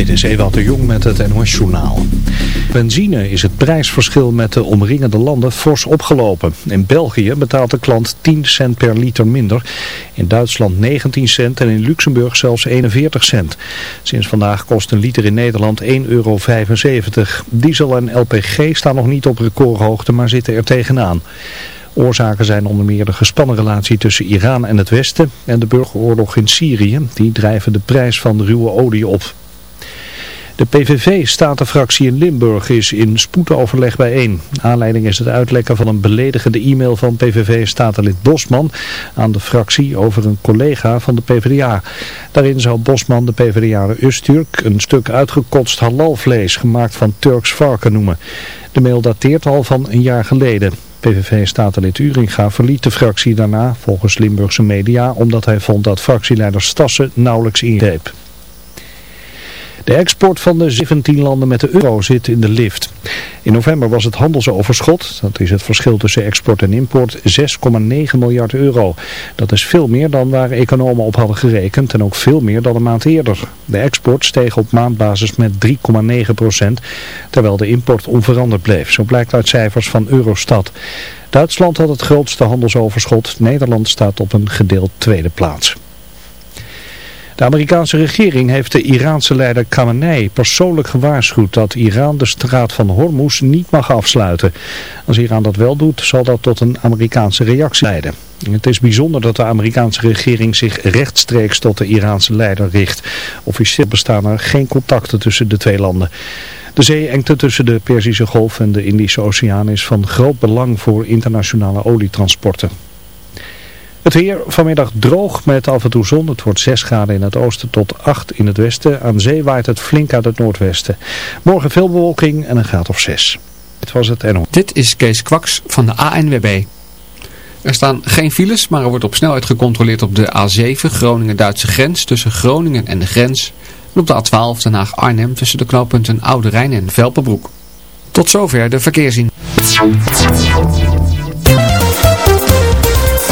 Dit is Ewald de Jong met het NOS Journaal. Benzine is het prijsverschil met de omringende landen fors opgelopen. In België betaalt de klant 10 cent per liter minder. In Duitsland 19 cent en in Luxemburg zelfs 41 cent. Sinds vandaag kost een liter in Nederland 1,75 euro. Diesel en LPG staan nog niet op recordhoogte, maar zitten er tegenaan. Oorzaken zijn onder meer de gespannen relatie tussen Iran en het Westen en de burgeroorlog in Syrië. Die drijven de prijs van ruwe olie op. De PVV-statenfractie in Limburg is in spoedoverleg bijeen. Aanleiding is het uitlekken van een beledigende e-mail van PVV-statenlid Bosman aan de fractie over een collega van de PvdA. Daarin zou Bosman de PvdA Usturk een stuk uitgekotst halalvlees gemaakt van Turks varken noemen. De mail dateert al van een jaar geleden. PVV-statenlid Uringa verliet de fractie daarna, volgens Limburgse media, omdat hij vond dat fractieleider Stassen nauwelijks ingreep. De export van de 17 landen met de euro zit in de lift. In november was het handelsoverschot, dat is het verschil tussen export en import, 6,9 miljard euro. Dat is veel meer dan waar economen op hadden gerekend en ook veel meer dan een maand eerder. De export steeg op maandbasis met 3,9 procent, terwijl de import onveranderd bleef. Zo blijkt uit cijfers van Eurostat. Duitsland had het grootste handelsoverschot, Nederland staat op een gedeeld tweede plaats. De Amerikaanse regering heeft de Iraanse leider Khamenei persoonlijk gewaarschuwd dat Iran de straat van Hormuz niet mag afsluiten. Als Iran dat wel doet, zal dat tot een Amerikaanse reactie leiden. Het is bijzonder dat de Amerikaanse regering zich rechtstreeks tot de Iraanse leider richt. Officieel bestaan er geen contacten tussen de twee landen. De zeeengte tussen de Perzische Golf en de Indische Oceaan is van groot belang voor internationale olietransporten. Het weer vanmiddag droog met af en toe zon. Het wordt 6 graden in het oosten tot 8 in het westen. Aan zee waait het flink uit het noordwesten. Morgen veel bewolking en een graad of 6. Dit was het NO. Dit is Kees Kwaks van de ANWB. Er staan geen files, maar er wordt op snelheid gecontroleerd op de A7 Groningen-Duitse grens tussen Groningen en de grens. En op de A12 Den Haag-Arnhem tussen de knooppunten Oude Rijn en Velpenbroek. Tot zover de verkeerszien.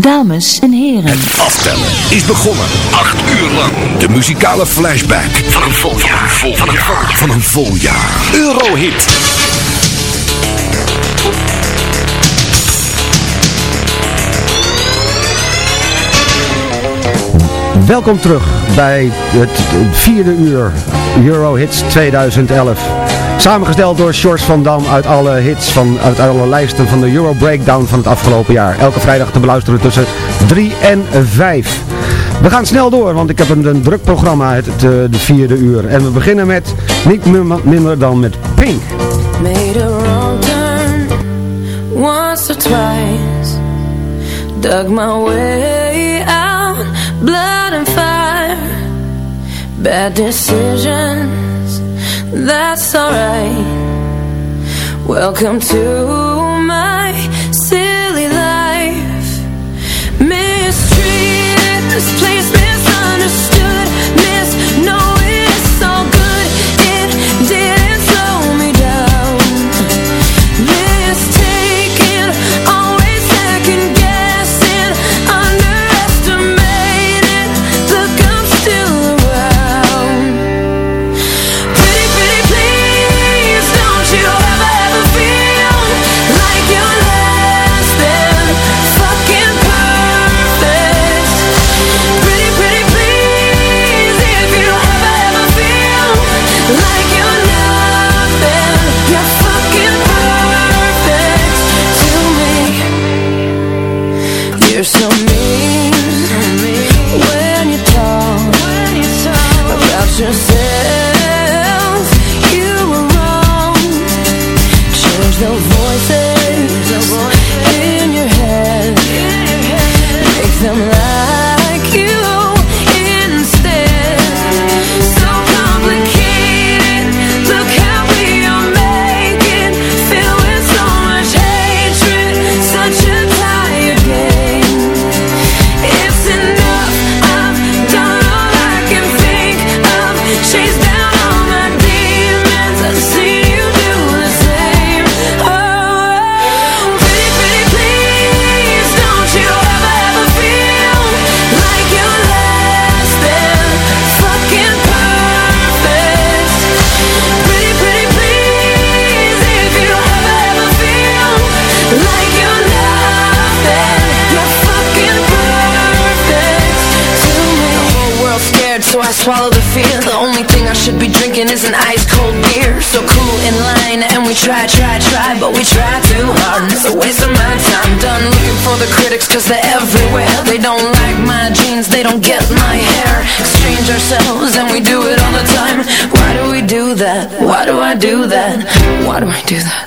Dames en heren. Aftellen is begonnen. Acht uur lang. De muzikale flashback van een vol jaar. Vol van, een vol jaar. van een vol jaar. Eurohit. Welkom terug bij het vierde uur Eurohits 2011. Samengesteld door Shorts van Dam uit alle hits van uit alle lijsten van de Euro Breakdown van het afgelopen jaar. Elke vrijdag te beluisteren tussen 3 en 5. We gaan snel door, want ik heb een, druk programma het, het, de vierde uur. En we beginnen met niet minder, dan met Pink. Made a wrong turn once or twice. Dug my way out, blood and fire. Bad decisions, that's alright. Welcome to my silly life. Mistreated, misplaced, misunderstood. Cause they're everywhere They don't like my jeans, they don't get my hair Exchange ourselves and we do it all the time Why do we do that? Why do I do that? Why do I do that?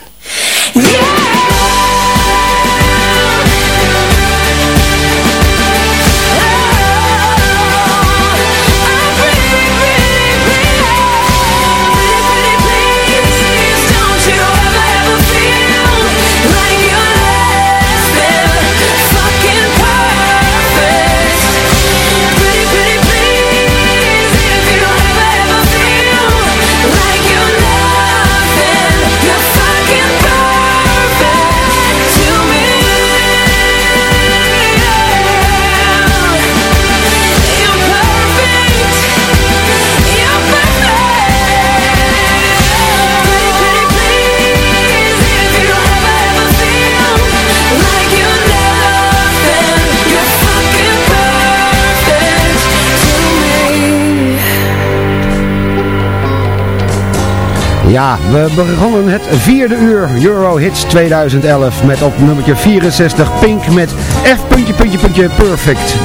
Ja, we begonnen het vierde uur Euro Hits 2011 met op nummertje 64 Pink met F puntje puntje puntje perfect.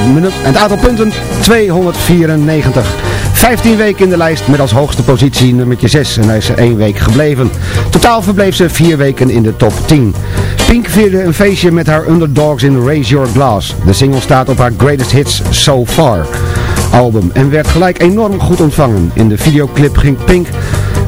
Het aantal punten 294. 15 weken in de lijst met als hoogste positie nummertje 6 en hij is er 1 week gebleven. Totaal verbleef ze 4 weken in de top 10. Pink vierde een feestje met haar Underdogs in Raise Your Glass. De single staat op haar Greatest Hits So Far album en werd gelijk enorm goed ontvangen. In de videoclip ging Pink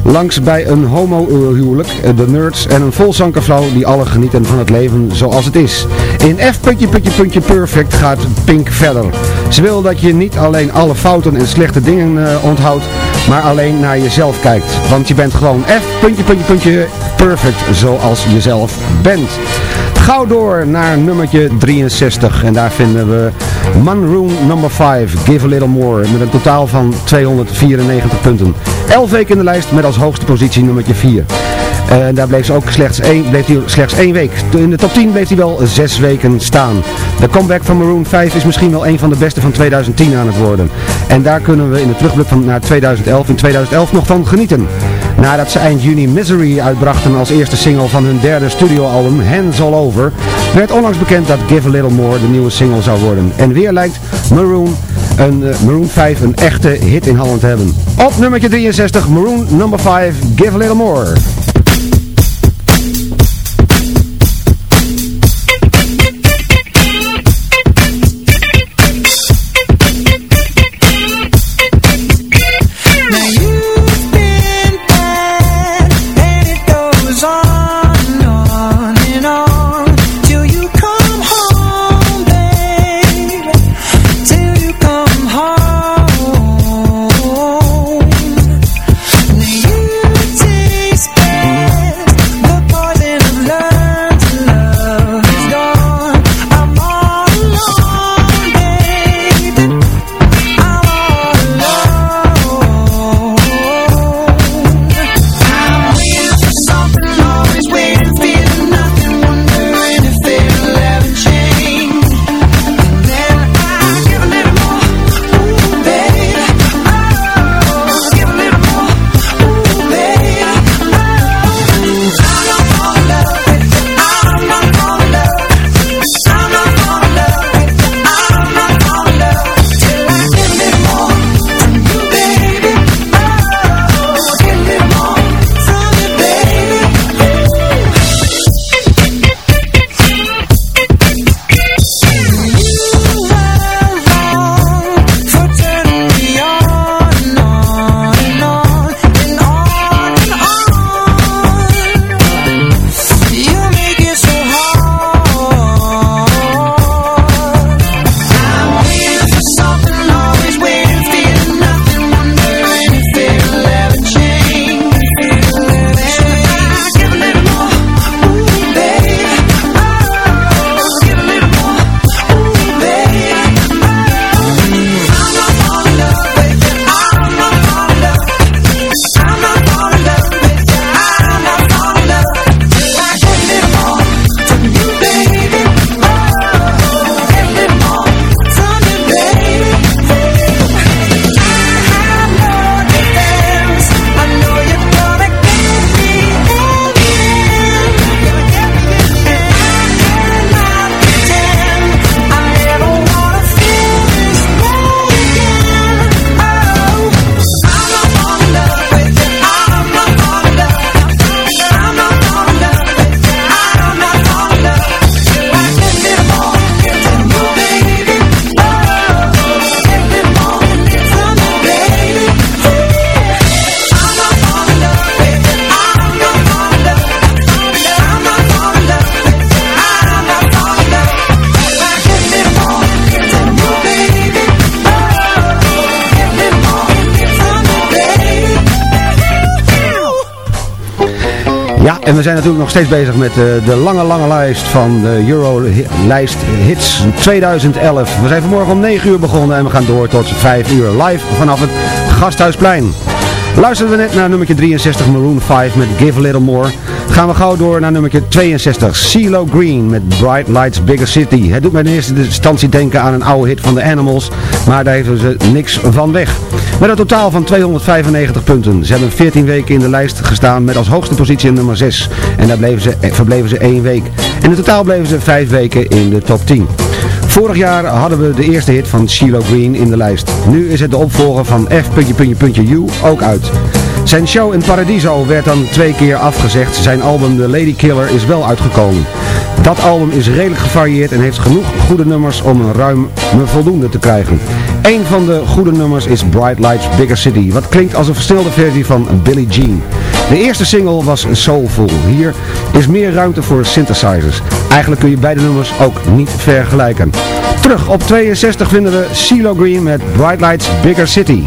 langs bij een homohuwelijk, de nerds en een vol zankervrouw die alle genieten van het leven zoals het is. In F puntje puntje puntje perfect gaat Pink verder. Ze wil dat je niet alleen alle fouten en slechte dingen uh, onthoudt, maar alleen naar jezelf kijkt. Want je bent gewoon F puntje puntje puntje perfect zoals jezelf bent. Gauw door naar nummertje 63 en daar vinden we Manroom number 5, Give a Little More, met een totaal van 294 punten. 11 weken in de lijst met als hoogste positie nummertje 4. En daar bleef, ze ook slechts één, bleef hij slechts één week. In de top 10 bleef hij wel zes weken staan. De comeback van Maroon 5 is misschien wel een van de beste van 2010 aan het worden. En daar kunnen we in de terugblik van naar 2011 in 2011 nog van genieten. Nadat ze eind juni Misery uitbrachten als eerste single van hun derde studioalbum Hands All Over, werd onlangs bekend dat Give a Little More de nieuwe single zou worden. En weer lijkt Maroon, een, uh, Maroon 5 een echte hit in Holland te hebben. Op nummertje 63, Maroon number 5, Give a Little More. En we zijn natuurlijk nog steeds bezig met eh, de lange, lange lijst van de Euro-lijst Hits 2011. We zijn vanmorgen om 9 uur begonnen en we gaan door tot 5 uur live vanaf het Gasthuisplein. Luisterden we net naar nummer 63 Maroon 5 met Give a Little More. Gaan we gauw door naar nummer 62 CeeLo Green met Bright Lights Bigger City. Het doet mij in eerste instantie denken aan een oude hit van de Animals, maar daar hebben ze niks van weg. Met een totaal van 295 punten. Ze hebben 14 weken in de lijst gestaan met als hoogste positie nummer 6. En daar bleven ze, eh, verbleven ze 1 week. En in totaal bleven ze 5 weken in de top 10. Vorig jaar hadden we de eerste hit van CeeLo Green in de lijst. Nu is het de opvolger van F.U ook uit. Zijn show in Paradiso werd dan twee keer afgezegd. Zijn album The Lady Killer is wel uitgekomen. Dat album is redelijk gevarieerd en heeft genoeg goede nummers om een ruime voldoende te krijgen. Een van de goede nummers is Bright Lights Bigger City, wat klinkt als een versnelde versie van Billie Jean. De eerste single was Soulful. Hier is meer ruimte voor synthesizers. Eigenlijk kun je beide nummers ook niet vergelijken. Terug op 62 vinden we CeeLo Green met Bright Lights Bigger City.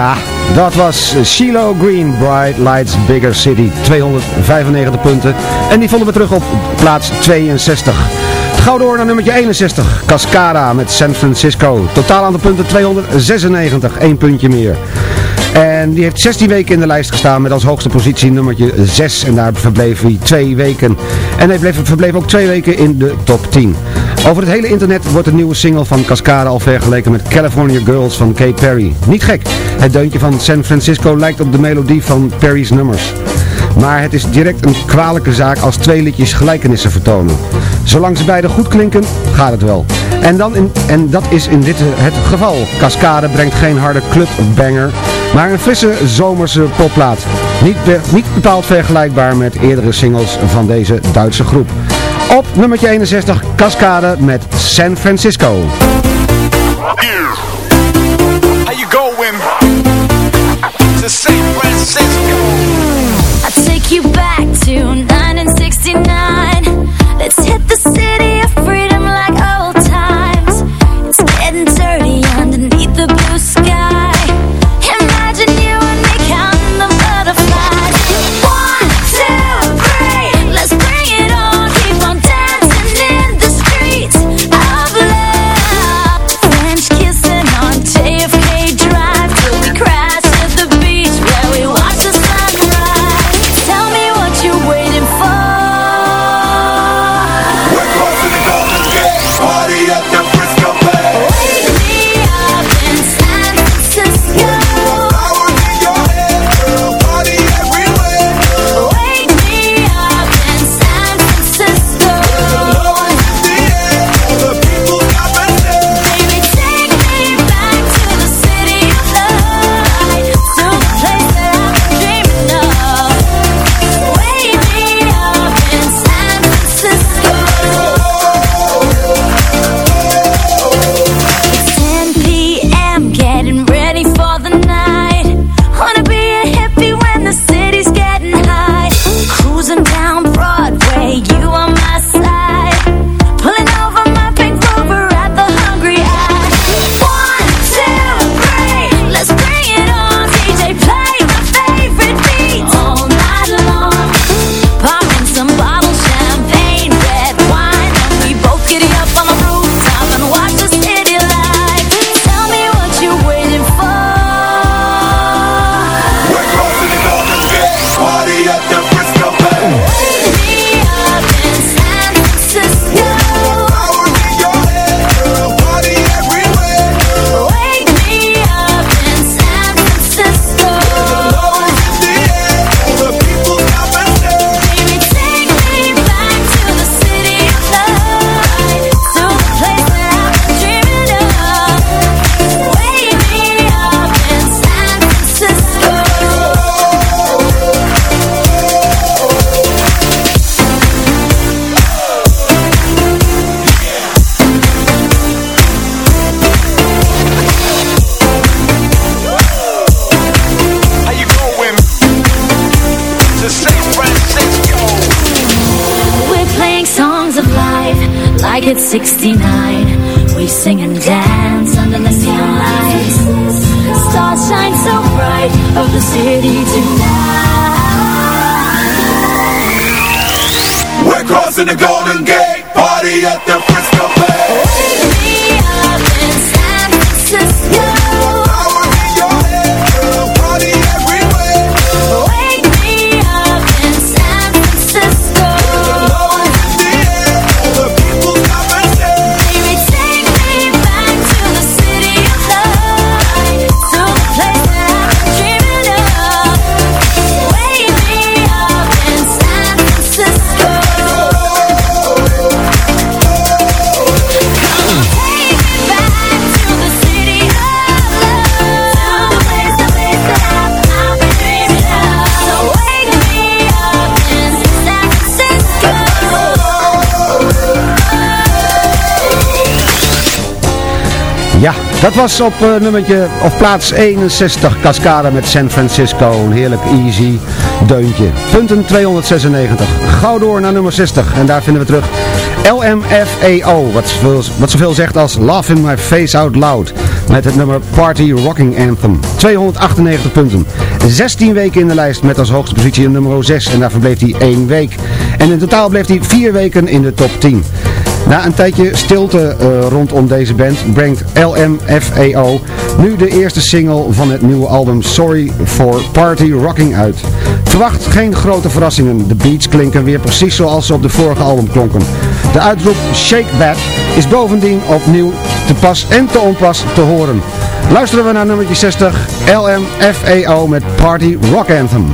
Ja, dat was CeeLo Green, Bright Lights Bigger City, 295 punten. En die vonden we terug op plaats 62. Gauw door naar nummertje 61. Cascada met San Francisco. Totaal aantal punten 296. 1 puntje meer. En die heeft 16 weken in de lijst gestaan met als hoogste positie nummertje 6. En daar verbleef hij twee weken. En hij bleef, verbleef ook twee weken in de top 10. Over het hele internet wordt de nieuwe single van Cascada al vergeleken met California Girls van Kay Perry. Niet gek, het deuntje van San Francisco lijkt op de melodie van Perry's nummers. Maar het is direct een kwalijke zaak als twee liedjes gelijkenissen vertonen. Zolang ze beide goed klinken, gaat het wel. En, dan en dat is in dit het geval. Cascade brengt geen harde clubbanger, maar een frisse zomerse popplaat. Niet, niet bepaald vergelijkbaar met eerdere singles van deze Duitse groep. Op nummertje 61, Cascade met San Francisco. How you going? To San Francisco. I take you back of the city tonight. We're crossing the Golden Gate. Party at the Frisco Bay. Dat was op eh, nummertje, of plaats 61, Cascada met San Francisco. Een heerlijk easy deuntje. Punten 296. Gauw door naar nummer 60. En daar vinden we terug LMFAO. Wat zoveel, wat zoveel zegt als Laugh in My Face Out Loud. Met het nummer Party Rocking Anthem. 298 punten. 16 weken in de lijst met als hoogste positie nummer 6. En daar verbleef hij 1 week. En in totaal bleef hij 4 weken in de top 10. Na een tijdje stilte eh, rondom deze band brengt LMFAO nu de eerste single van het nieuwe album Sorry for Party Rocking uit. Verwacht geen grote verrassingen. De beats klinken weer precies zoals ze op de vorige album klonken. De uitroep Shake That is bovendien opnieuw te pas en te onpas te horen. Luisteren we naar nummertje 60 LMFAO met Party Rock Anthem.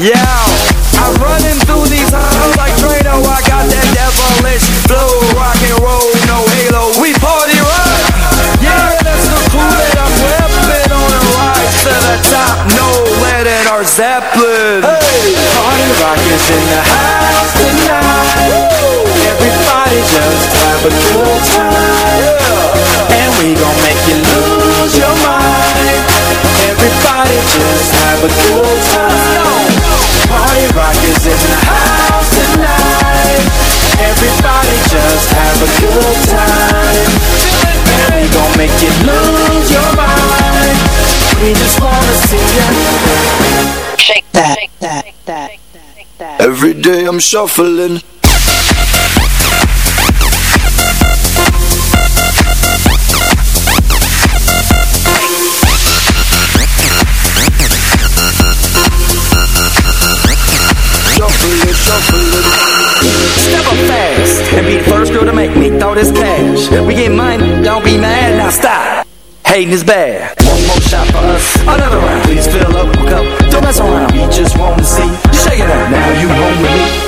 Yeah, good time. And we gon' make you lose your mind. We just wanna see you. Shake that. Shake that. Shake that. shake that Every day I'm shuffling. Shuffling, shuffling. Step up fast and be the to make me throw this cash. We get money, don't be mad, now stop. Hating is bad. One more shot for us, another round. Please fill up a cup, don't mess around. We just wanna see you it out. Now you home with me.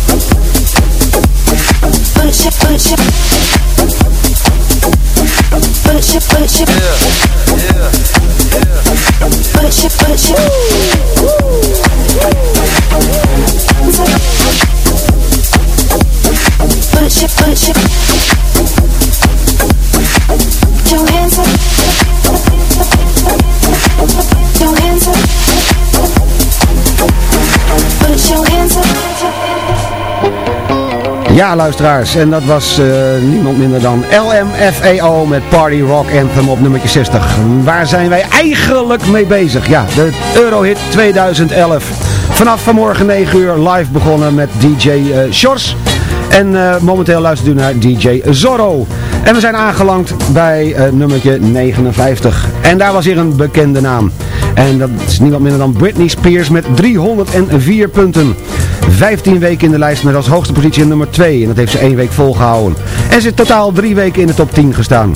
Ja, luisteraars, en dat was eh, niemand minder dan LMFAO met Party Rock Anthem op nummertje 60. Waar zijn wij eigenlijk mee bezig? Ja, de Eurohit 2011. Vanaf vanmorgen 9 uur live begonnen met DJ eh Sjors. En eh, momenteel luistert u naar DJ Zorro. En we zijn aangelangt bij uh, nummertje 59. En daar was hier een bekende naam. En dat is niemand minder dan Britney Spears met 304 punten. 15 weken in de lijst met als hoogste positie nummer 2. En dat heeft ze één week volgehouden. En ze is totaal drie weken in de top 10 gestaan.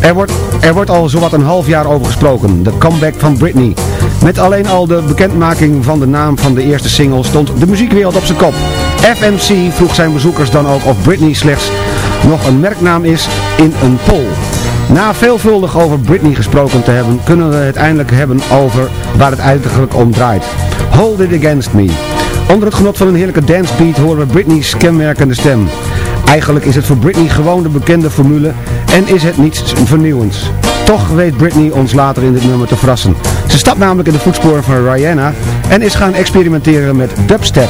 Er wordt, er wordt al zowat een half jaar over gesproken. De comeback van Britney. Met alleen al de bekendmaking van de naam van de eerste single stond de muziekwereld op zijn kop. FMC vroeg zijn bezoekers dan ook of Britney slechts nog een merknaam is in een poll. Na veelvuldig over Britney gesproken te hebben, kunnen we het eindelijk hebben over waar het eigenlijk om draait. Hold it against me. Onder het genot van een heerlijke dancebeat horen we Britney's kenmerkende stem. Eigenlijk is het voor Britney gewoon de bekende formule en is het niets vernieuwends. Toch weet Britney ons later in dit nummer te verrassen. Ze stapt namelijk in de voetsporen van Rihanna en is gaan experimenteren met dubstep.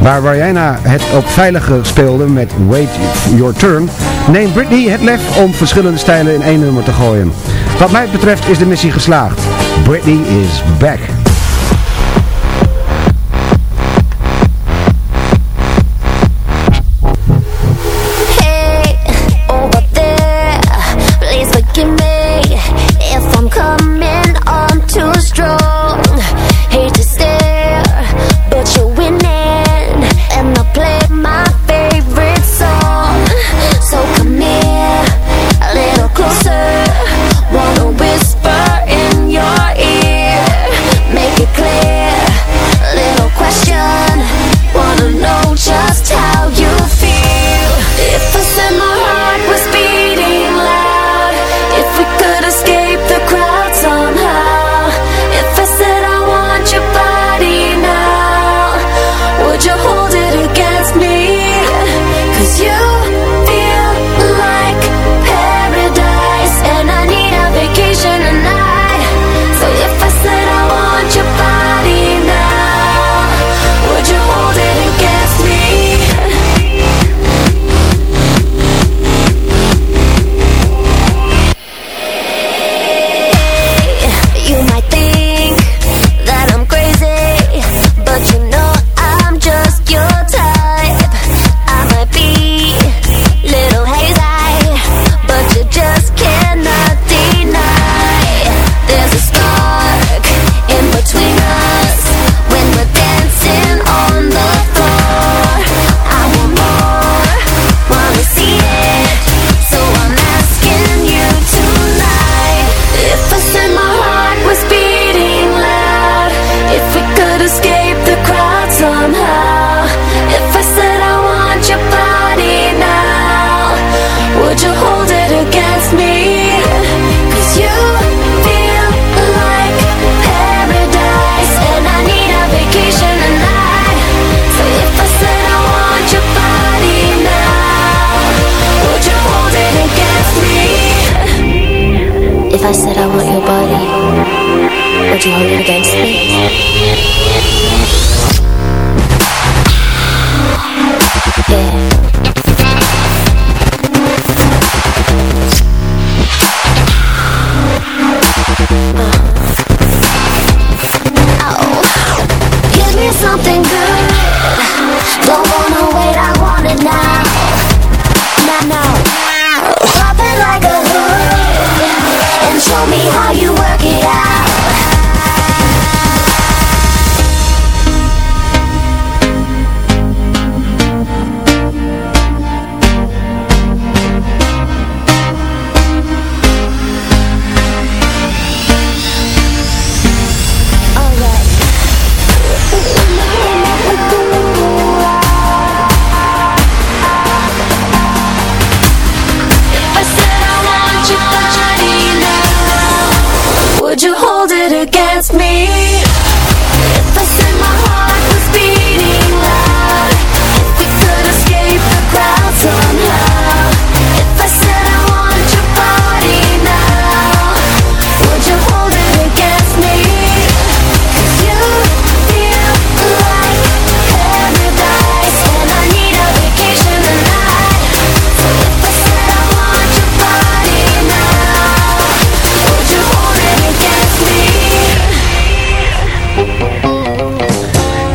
Waar Rihanna het op veilige speelde met Wait Your Turn, neemt Britney het lef om verschillende stijlen in één nummer te gooien. Wat mij betreft is de missie geslaagd. Britney is back.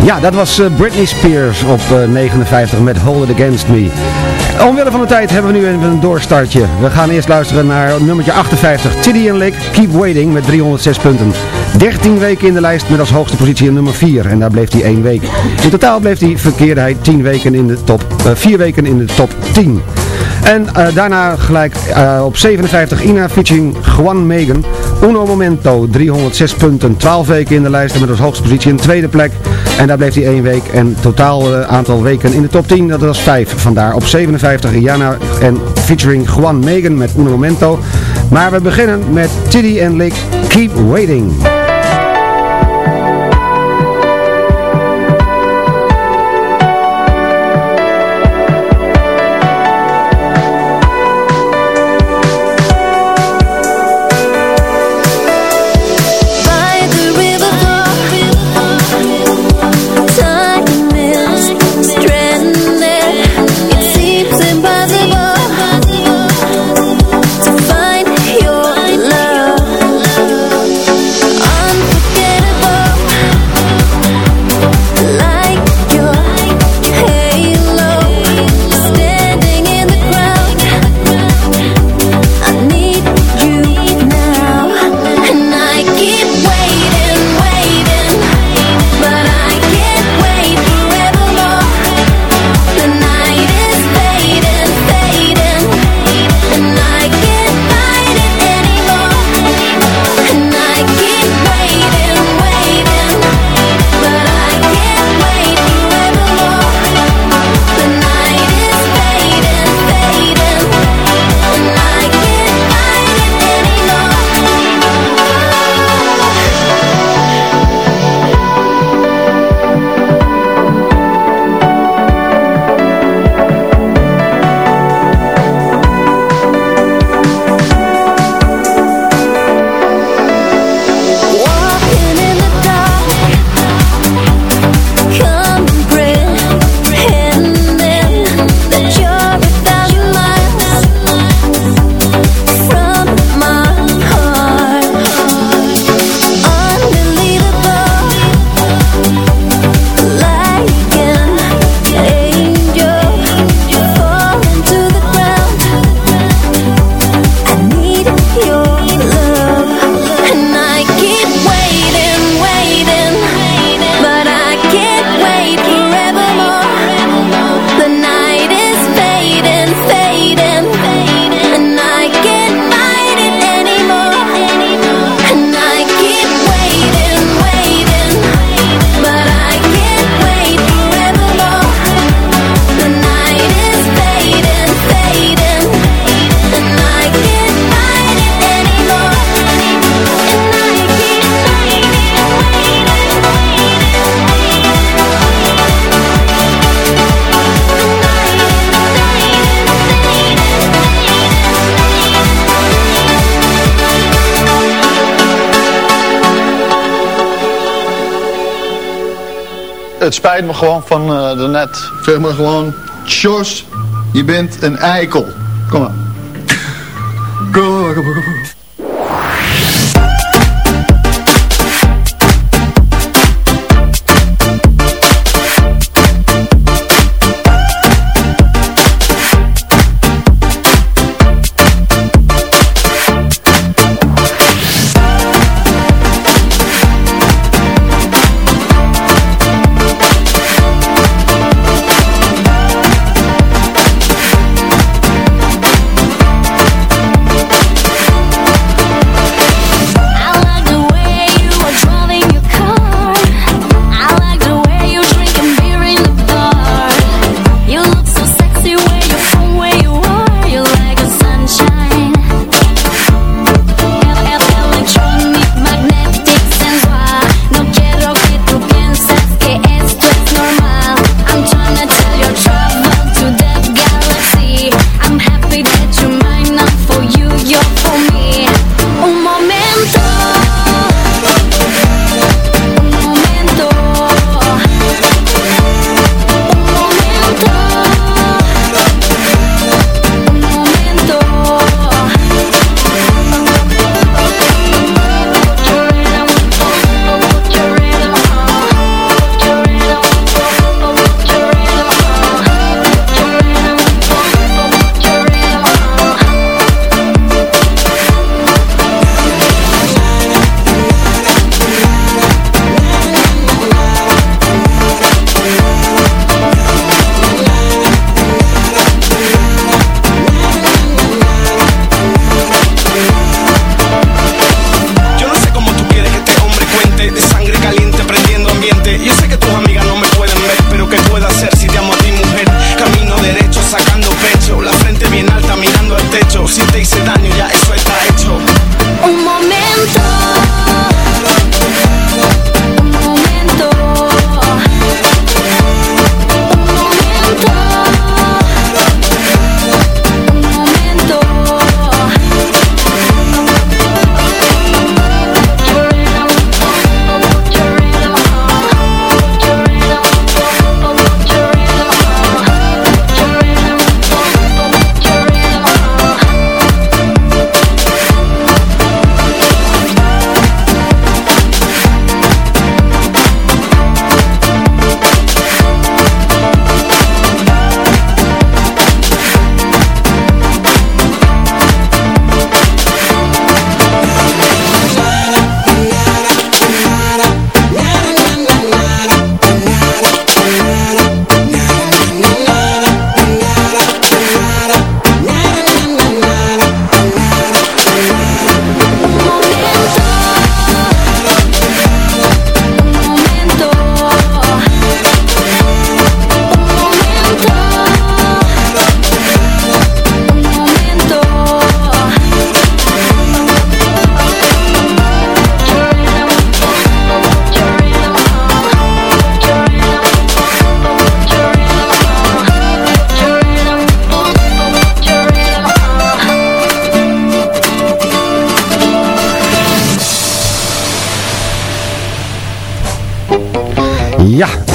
Ja, dat was eh, Britney Spears op eh, 59 met Hold It Against Me. Omwille van de tijd hebben we nu even een doorstartje. We gaan eerst luisteren naar nummertje 58. Tiddy and Lick, Keep Waiting met 306 punten. 13 weken in de lijst met als hoogste positie nummer 4. En daar bleef hij 1 week. In totaal bleef hij verkeerde hij 10 weken in de top, eh 4 weken in de top 10. En eh, daarna gelijk eh, op 57 Ina featuring Juan Megan. Uno Momento, 306 punten, 12 weken in de lijst en met als hoogste positie een tweede plek. En daar bleef hij 1 week en totaal eh, aantal weken in de top 10, dat was 5. Vandaar op 57 Rihanna en featuring Juan Megan met Uno Momento. Maar we beginnen met Tiddy en Lick, Keep Waiting. Spijt me gewoon van eh de net. Zeg maar gewoon, Sjors, je bent een eikel. Kom maar. Kom maar, kom maar, kom maar.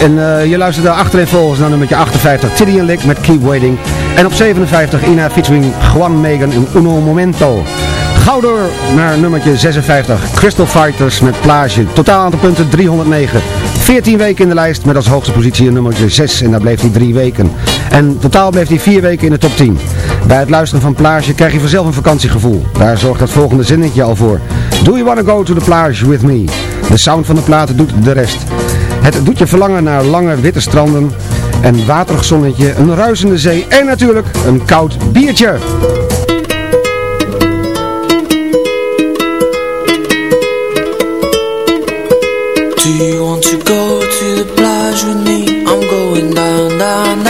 En eh, je luistert daar achterin volgens naar nummertje 58, Tiddy Lick met Keep Waiting. En op 57 Ina featuring Juan Megan in Uno Momento. Gauw door naar nummertje 56, Crystal Fighters met Plage. Totaal aantal punten 309. 14 weken in de lijst met als hoogste positie nummertje 6 en daar bleef hij 3 weken. En totaal bleef hij 4 weken in de top 10. Bij het luisteren van Plage krijg je vanzelf een vakantiegevoel. Daar zorgt het volgende zinnetje al voor. Do you wanna go to the plage with me? De sound van de platen doet de rest. Het doet je verlangen naar lange witte stranden, een waterig zonnetje, een ruisende zee en natuurlijk een koud biertje. Do you want to go to the with me? I'm going down, down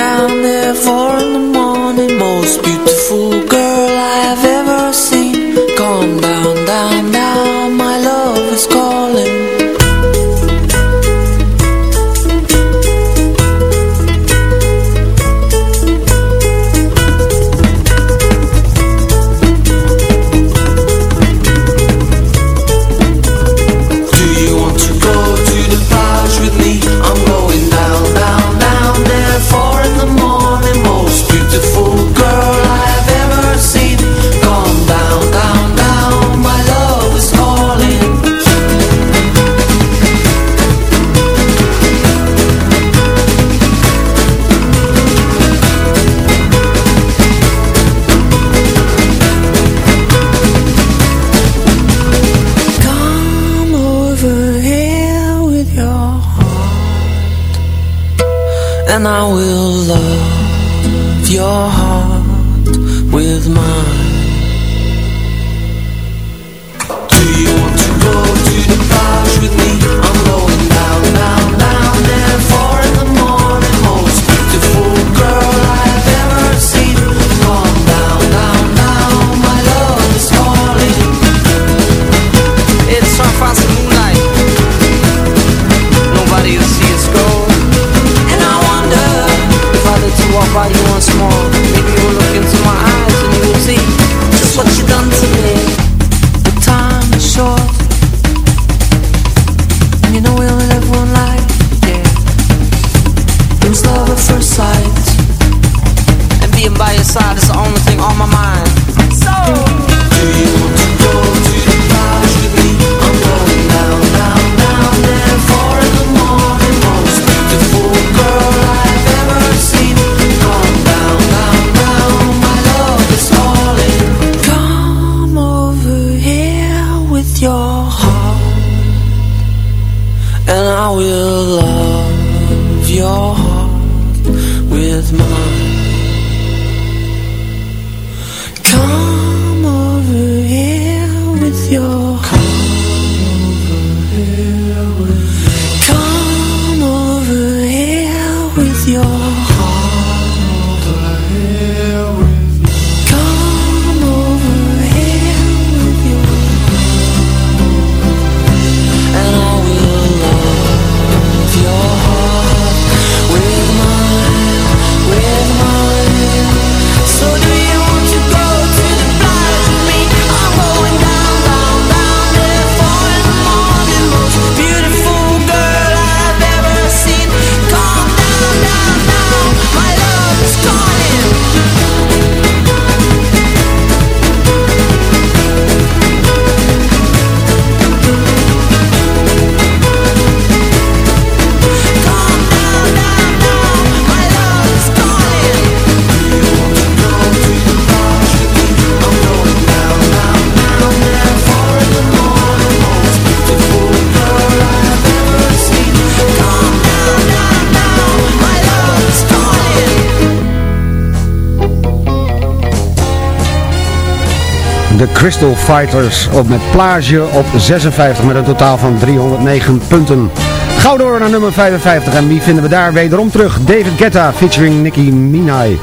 De Crystal Fighters op met plage op 56 met een totaal van 309 punten. Gauw door naar nummer 55 en wie vinden we daar wederom terug? David Guetta featuring Nicki Minaj.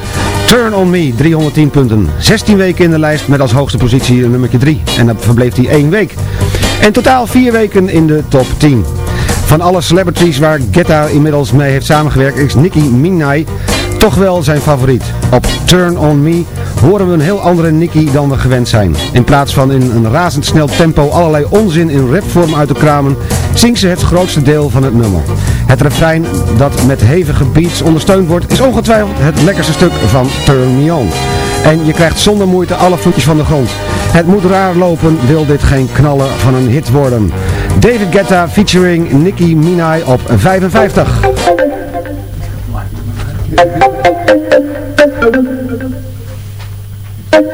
Turn On Me, 310 punten. 16 weken in de lijst met als hoogste positie nummer 3. En dan verbleef hij 1 week. En totaal 4 weken in de top 10. Van alle celebrities waar Guetta inmiddels mee heeft samengewerkt is Nicki Minaj toch wel zijn favoriet. Op Turn On Me horen we een heel andere Nicky dan we gewend zijn. In plaats van in een razendsnel tempo allerlei onzin in rapvorm uit te kramen, zingt ze het grootste deel van het nummer. Het refrein dat met hevige beats ondersteund wordt, is ongetwijfeld het lekkerste stuk van Turn Me On. En je krijgt zonder moeite alle voetjes van de grond. Het moet raar lopen, wil dit geen knallen van een hit worden. David Guetta featuring Nicky Minaj op 55.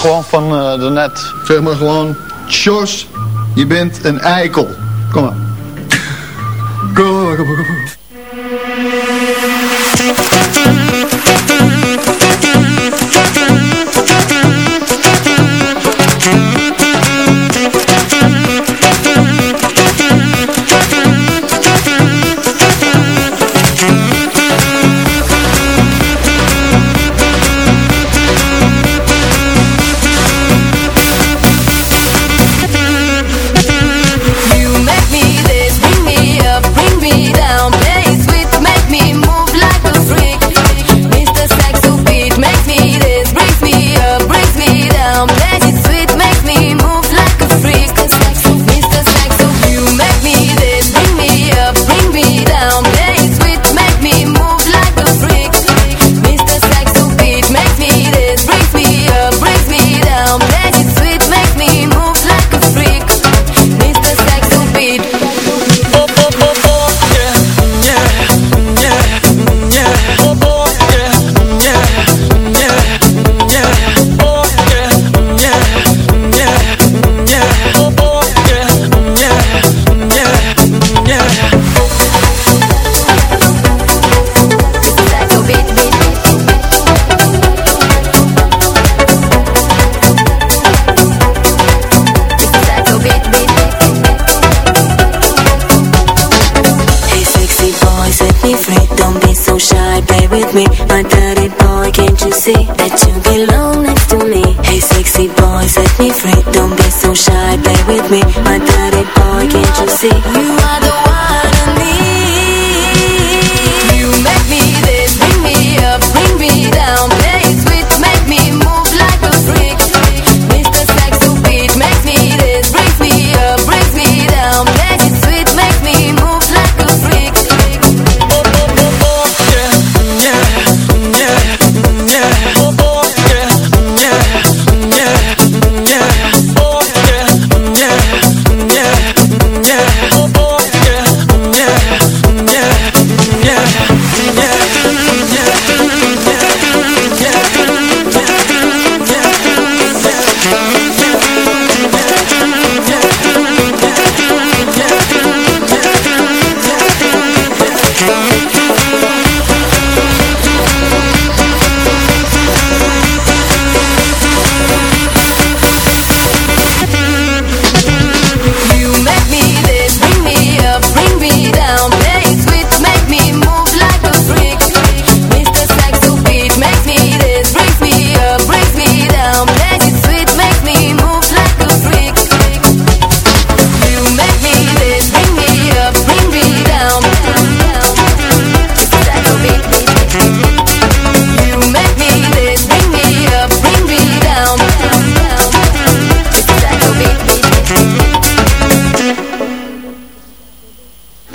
gewoon van eh, de net. Zeg maar gewoon, Jos, je bent een eikel. Kom maar. Kom maar, kom kom maar.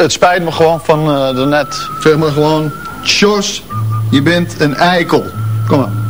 het spijt me gewoon van eh, uh, daarnet. Zeg maar gewoon, Jos, je bent een eikel. Kom maar.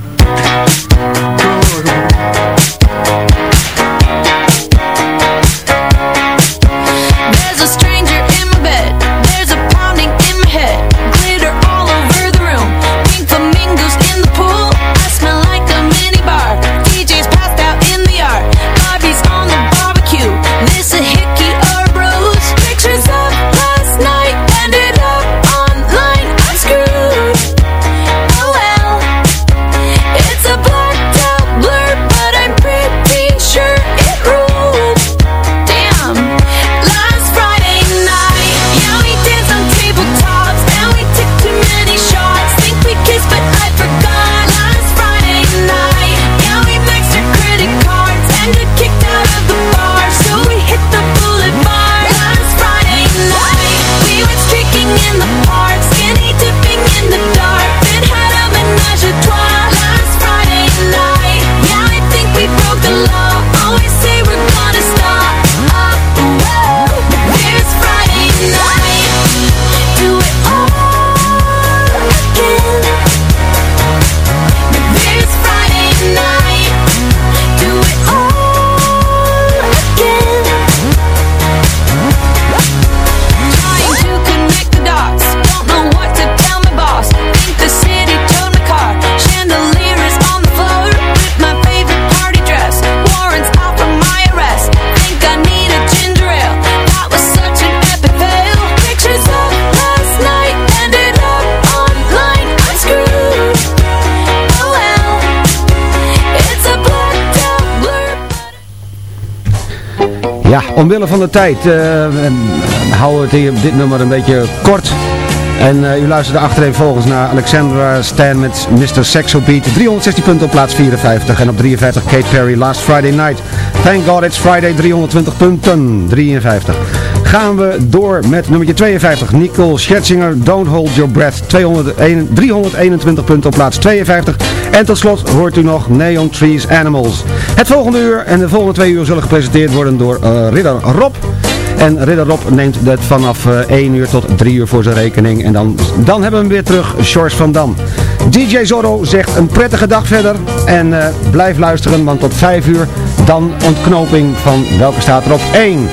Omwille van de tijd eh, eh, houden we het dit nummer een beetje kort. En uh, u luisterde achterin volgens naar Alexandra Stan met Mr. Sexo Beat. 316 punten op plaats 54. En op 53 Kate Perry Last Friday Night. Thank God It's Friday 320 punten. 53 gaan we door met nummer 52. Nicole Scherzinger, Don't Hold Your Breath. 201, 321 punten op plaats 52. En tot slot hoort u nog Neon Trees Animals. Het volgende uur en de volgende twee uur zullen gepresenteerd worden door uh, Ridder Rob. En Ridder Rob neemt het vanaf eh, 1 uur tot 3 uur voor zijn rekening. En dan, dan hebben we hem weer terug, George van Dam. DJ Zorro zegt een prettige dag verder. En eh, blijf luisteren, want tot 5 uur dan ontknoping van welke staat er op 1.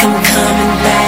I'm coming back.